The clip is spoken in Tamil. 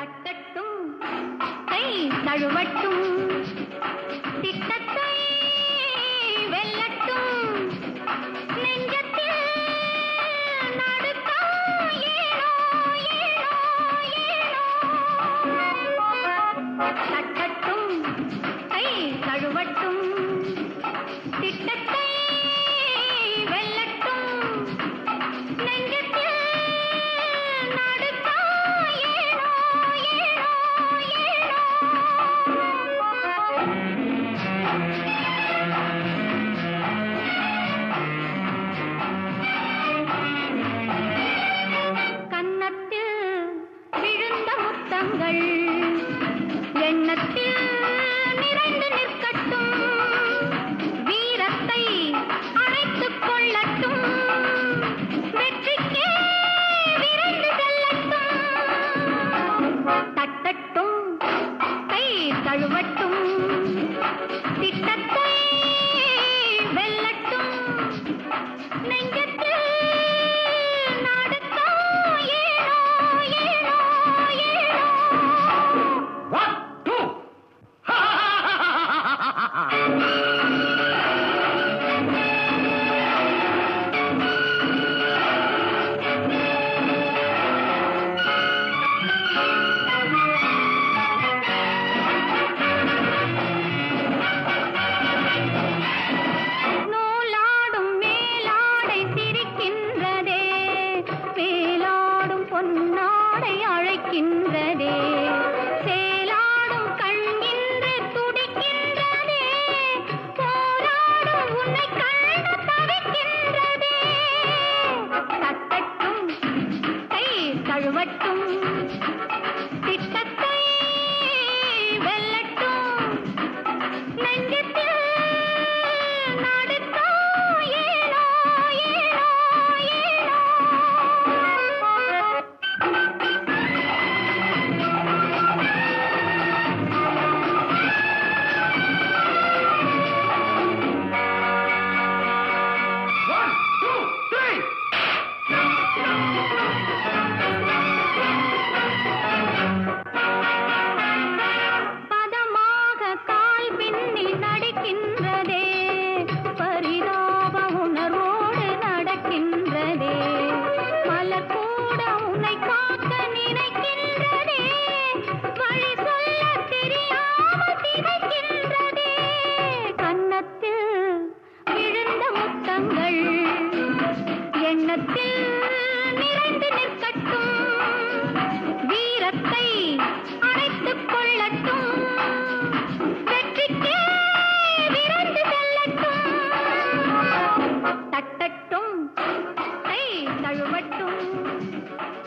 தட்டட்டும் கை தழுவட்டும். திட்டத்தை வெல்லட்டும். நெஞ்சத்தில் நடுக்கம் ஏனோ ஏனோ ஏனோ தட்டட்டும் முத்தங்கள் எண்ணத்தில் நிறைந்து நிற்கட்டும். வீரத்தை அழைத்துக் கொள்ளட்டும். வெற்றிக்கே விரைந்து செல்லட்டும். தட்டட்டும் கை தழுவட்டும். திட்டத்தை வெல்லட்டும். நெஞ்சத்தை துடிக்கின்றதே. சேலாடும் கண்கின்று துடிக்கின்றதே. போராடும் உன்னை கண்டு தவிக்கின்றதே. தத்தட்டும் கை தழுவட்டும் திட்டத்தை துடிக்கின்றதே பரிதாப உணர்வோடு நடக்கின்றதே மலர் கூட உன்னை காக்க நினைக்கின்றதே வழி சொல்ல தெரியாம கன்னத்தில் விழுந்த முத்தங்கள் எண்ணத்தில் と